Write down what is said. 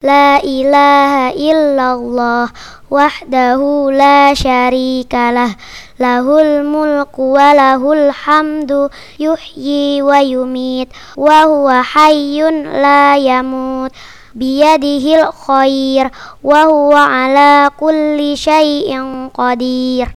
La ilaha illallah wahdahu la syarikalah lahul mulku wa lahul hamdu wa yumit wa huwa la yamut. Biyadihil khair wa ala kulli syai'in qadir.